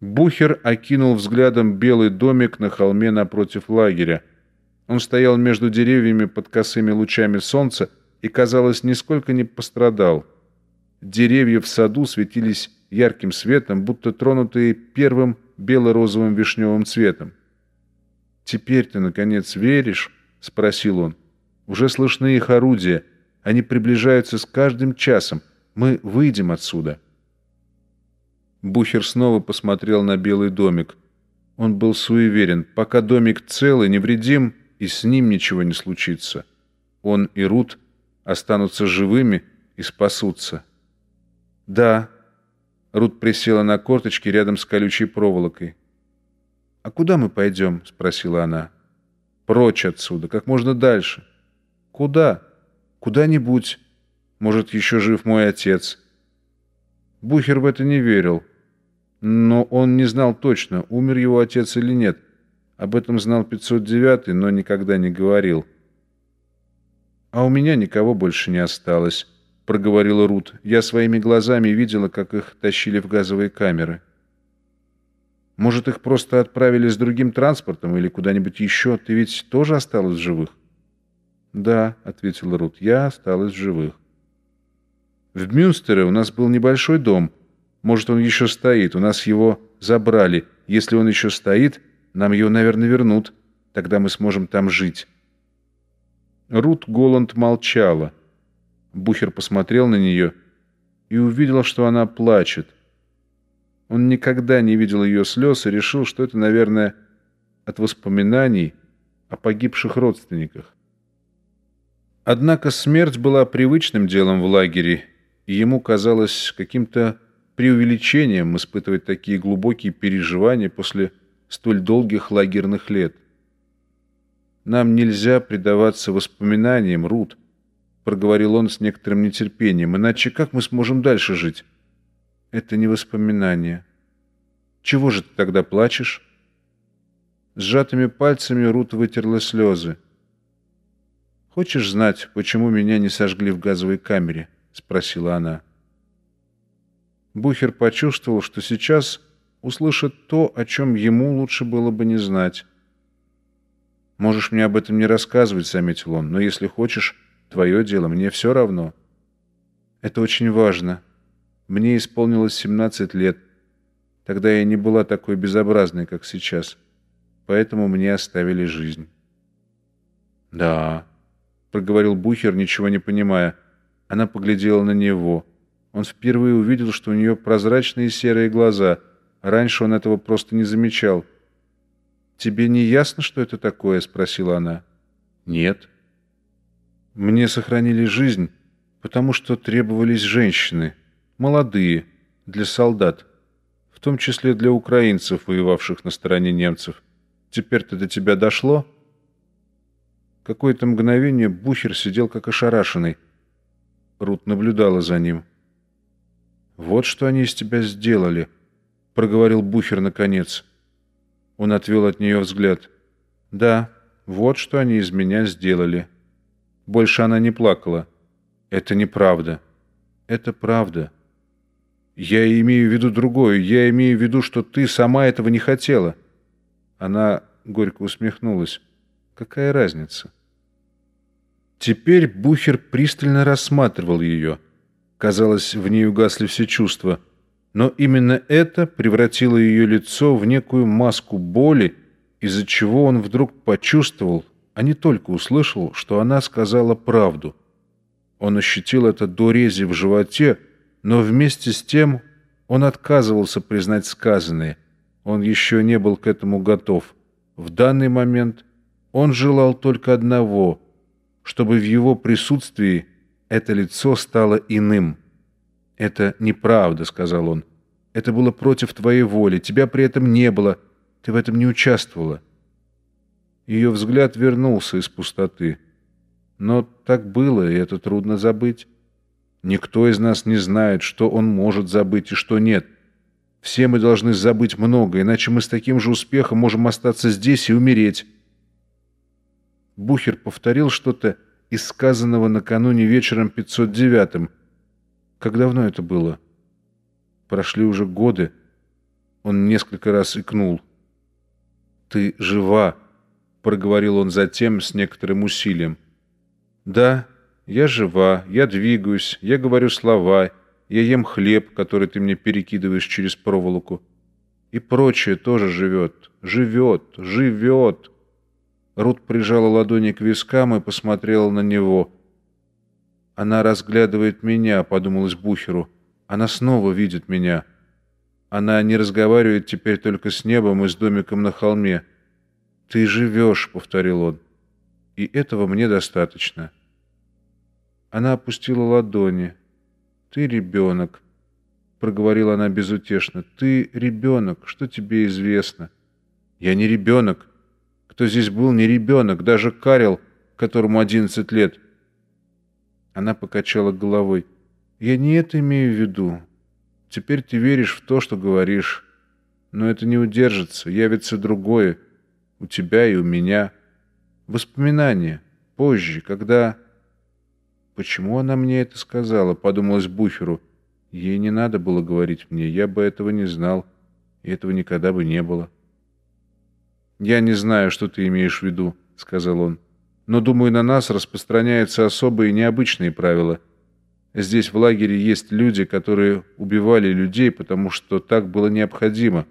Бухер окинул взглядом белый домик на холме напротив лагеря. Он стоял между деревьями под косыми лучами солнца и, казалось, нисколько не пострадал. Деревья в саду светились ярким светом, будто тронутые первым бело-розовым вишневым цветом. «Теперь ты, наконец, веришь?» — спросил он. «Уже слышны их орудия. Они приближаются с каждым часом. Мы выйдем отсюда». Бухер снова посмотрел на белый домик. Он был суеверен. Пока домик цел и невредим, и с ним ничего не случится. Он и Рут останутся живыми и спасутся. «Да». Рут присела на корточки рядом с колючей проволокой. «А куда мы пойдем?» — спросила она. «Прочь отсюда, как можно дальше». «Куда?» «Куда-нибудь. Может, еще жив мой отец». Бухер в это не верил. Но он не знал точно, умер его отец или нет. Об этом знал 509, но никогда не говорил. «А у меня никого больше не осталось», — проговорила Рут. «Я своими глазами видела, как их тащили в газовые камеры». «Может, их просто отправили с другим транспортом или куда-нибудь еще? Ты ведь тоже осталась в живых?» «Да», — ответила Рут, — «я осталась в живых». В Мюнстере у нас был небольшой дом. Может, он еще стоит. У нас его забрали. Если он еще стоит, нам его, наверное, вернут. Тогда мы сможем там жить». Рут Голланд молчала. Бухер посмотрел на нее и увидел, что она плачет. Он никогда не видел ее слез и решил, что это, наверное, от воспоминаний о погибших родственниках. Однако смерть была привычным делом в лагере, и ему казалось каким-то преувеличением испытывать такие глубокие переживания после столь долгих лагерных лет. «Нам нельзя предаваться воспоминаниям, Рут», — проговорил он с некоторым нетерпением, «иначе как мы сможем дальше жить?» «Это не воспоминания». «Чего же ты тогда плачешь?» Сжатыми пальцами Рут вытерла слезы. «Хочешь знать, почему меня не сожгли в газовой камере?» — спросила она. Бухер почувствовал, что сейчас услышит то, о чем ему лучше было бы не знать. «Можешь мне об этом не рассказывать», — заметил он, «но если хочешь, твое дело, мне все равно». «Это очень важно. Мне исполнилось 17 лет. Тогда я не была такой безобразной, как сейчас. Поэтому мне оставили жизнь». «Да», — проговорил Бухер, ничего не понимая, — она поглядела на него. Он впервые увидел, что у нее прозрачные серые глаза. Раньше он этого просто не замечал. «Тебе не ясно, что это такое?» — спросила она. «Нет». «Мне сохранили жизнь, потому что требовались женщины, молодые, для солдат, в том числе для украинцев, воевавших на стороне немцев. Теперь-то до тебя дошло?» Какое-то мгновение Бухер сидел как ошарашенный. Рут наблюдала за ним. «Вот что они из тебя сделали», — проговорил Бухер наконец. Он отвел от нее взгляд. «Да, вот что они из меня сделали». Больше она не плакала. «Это неправда». «Это правда». «Я имею в виду другое. Я имею в виду, что ты сама этого не хотела». Она горько усмехнулась. «Какая разница?» Теперь Бухер пристально рассматривал ее. Казалось, в ней угасли все чувства. Но именно это превратило ее лицо в некую маску боли, из-за чего он вдруг почувствовал, а не только услышал, что она сказала правду. Он ощутил это до рези в животе, но вместе с тем он отказывался признать сказанное. Он еще не был к этому готов. В данный момент он желал только одного — чтобы в его присутствии это лицо стало иным. «Это неправда», — сказал он. «Это было против твоей воли. Тебя при этом не было. Ты в этом не участвовала». Ее взгляд вернулся из пустоты. Но так было, и это трудно забыть. Никто из нас не знает, что он может забыть и что нет. Все мы должны забыть много, иначе мы с таким же успехом можем остаться здесь и умереть. Бухер повторил что-то из сказанного накануне вечером 509-м. Как давно это было? Прошли уже годы. Он несколько раз икнул. «Ты жива», — проговорил он затем с некоторым усилием. «Да, я жива, я двигаюсь, я говорю слова, я ем хлеб, который ты мне перекидываешь через проволоку. И прочее тоже живет, живет, живет». Рут прижала ладони к вискам и посмотрела на него. «Она разглядывает меня», — подумалось Бухеру. «Она снова видит меня». Она не разговаривает теперь только с небом и с домиком на холме. «Ты живешь», — повторил он, — «и этого мне достаточно». Она опустила ладони. «Ты ребенок», — проговорила она безутешно. «Ты ребенок, что тебе известно?» «Я не ребенок. Кто здесь был, не ребенок, даже Карел, которому одиннадцать лет». Она покачала головой. «Я не это имею в виду. Теперь ты веришь в то, что говоришь. Но это не удержится, явится другое. У тебя и у меня. Воспоминания. Позже, когда... Почему она мне это сказала? Подумалось Буферу. Ей не надо было говорить мне. Я бы этого не знал. И этого никогда бы не было. «Я не знаю, что ты имеешь в виду», — сказал он. «Но, думаю, на нас распространяются особые необычные правила». Здесь в лагере есть люди, которые убивали людей, потому что так было необходимо.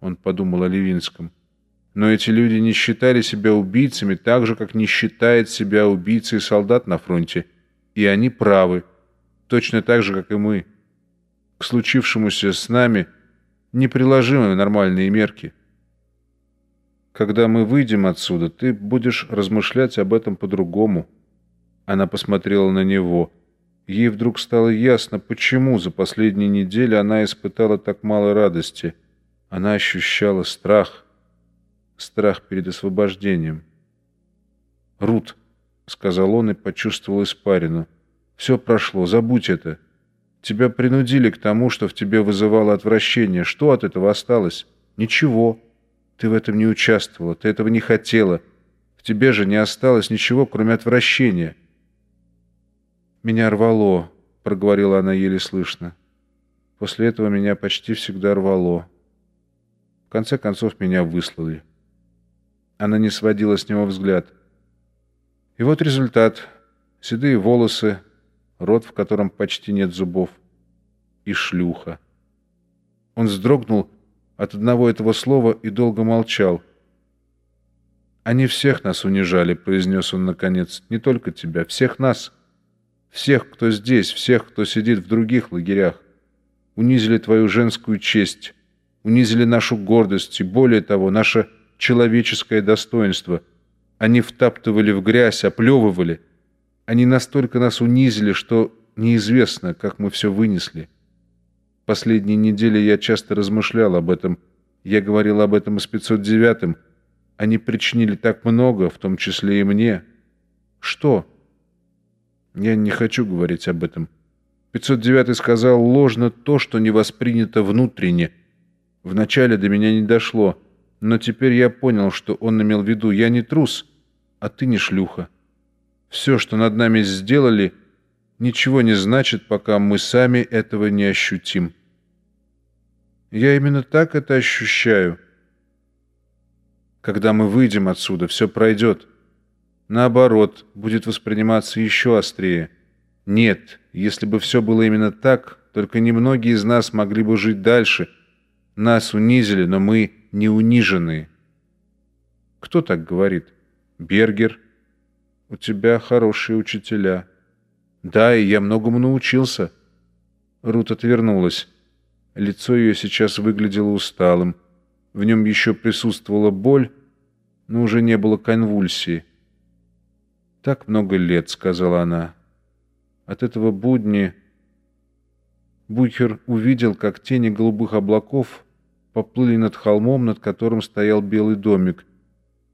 Он подумал о Левинском. Но эти люди не считали себя убийцами так же, как не считает себя убийцей солдат на фронте. И они правы. Точно так же, как и мы. К случившемуся с нами неприложимы нормальные мерки. Когда мы выйдем отсюда, ты будешь размышлять об этом по-другому. Она посмотрела на него – Ей вдруг стало ясно, почему за последние недели она испытала так мало радости. Она ощущала страх, страх перед освобождением. «Рут», — сказал он и почувствовал испарину, — «все прошло, забудь это. Тебя принудили к тому, что в тебе вызывало отвращение. Что от этого осталось? Ничего. Ты в этом не участвовала, ты этого не хотела. В тебе же не осталось ничего, кроме отвращения». «Меня рвало», — проговорила она еле слышно. После этого меня почти всегда рвало. В конце концов, меня выслали. Она не сводила с него взгляд. И вот результат. Седые волосы, рот, в котором почти нет зубов, и шлюха. Он вздрогнул от одного этого слова и долго молчал. «Они всех нас унижали», — произнес он наконец. «Не только тебя, всех нас». Всех, кто здесь, всех, кто сидит в других лагерях. Унизили твою женскую честь, унизили нашу гордость и, более того, наше человеческое достоинство. Они втаптывали в грязь, оплевывали. Они настолько нас унизили, что неизвестно, как мы все вынесли. Последние недели я часто размышлял об этом. Я говорил об этом и с 509-м. Они причинили так много, в том числе и мне. Что? Я не хочу говорить об этом. 509 сказал ложно то, что не воспринято внутренне. Вначале до меня не дошло, но теперь я понял, что он имел в виду. Я не трус, а ты не шлюха. Все, что над нами сделали, ничего не значит, пока мы сами этого не ощутим. Я именно так это ощущаю. Когда мы выйдем отсюда, все пройдет наоборот, будет восприниматься еще острее. Нет, если бы все было именно так, только немногие из нас могли бы жить дальше. Нас унизили, но мы не униженные. Кто так говорит? Бергер. У тебя хорошие учителя. Да, и я многому научился. Рут отвернулась. Лицо ее сейчас выглядело усталым. В нем еще присутствовала боль, но уже не было конвульсии. «Так много лет», — сказала она. От этого будни Бухер увидел, как тени голубых облаков поплыли над холмом, над которым стоял белый домик.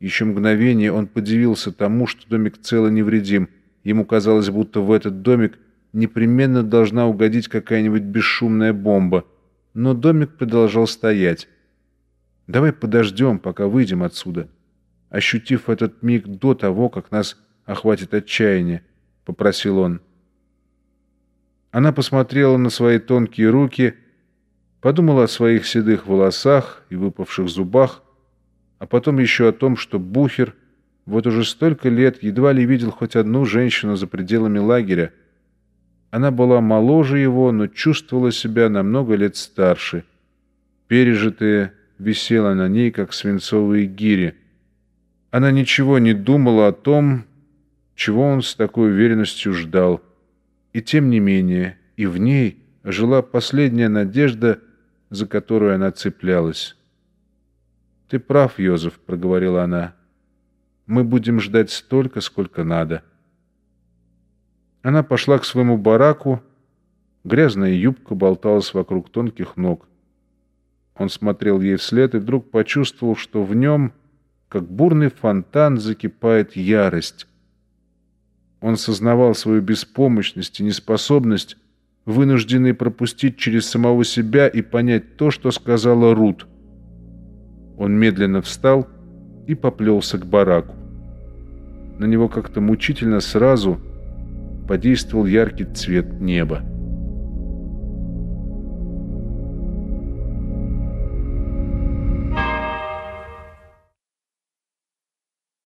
Еще мгновение он подивился тому, что домик цел и невредим. Ему казалось, будто в этот домик непременно должна угодить какая-нибудь бесшумная бомба. Но домик продолжал стоять. «Давай подождем, пока выйдем отсюда». Ощутив этот миг до того, как нас охватит отчаяние», — попросил он. Она посмотрела на свои тонкие руки, Подумал о своих седых волосах и выпавших зубах, а потом еще о том, что Бухер вот уже столько лет едва ли видел хоть одну женщину за пределами лагеря. Она была моложе его, но чувствовала себя на много лет старше. Пережитое висело на ней, как свинцовые гири. Она ничего не думала о том, чего он с такой уверенностью ждал. И тем не менее, и в ней жила последняя надежда, за которую она цеплялась. «Ты прав, Йозеф», — проговорила она. «Мы будем ждать столько, сколько надо». Она пошла к своему бараку. Грязная юбка болталась вокруг тонких ног. Он смотрел ей вслед и вдруг почувствовал, что в нем, как бурный фонтан, закипает ярость. Он сознавал свою беспомощность и неспособность, вынужденный пропустить через самого себя и понять то, что сказала Рут — он медленно встал и поплелся к бараку. На него как-то мучительно сразу подействовал яркий цвет неба.